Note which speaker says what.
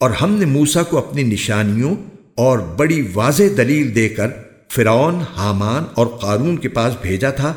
Speaker 1: اور ہم نے موسا کو اپنی نشانیوں اور بڑی واضح دلیل دے کر فرعون، حامان اور قارون کے پاس بھیجا تھا۔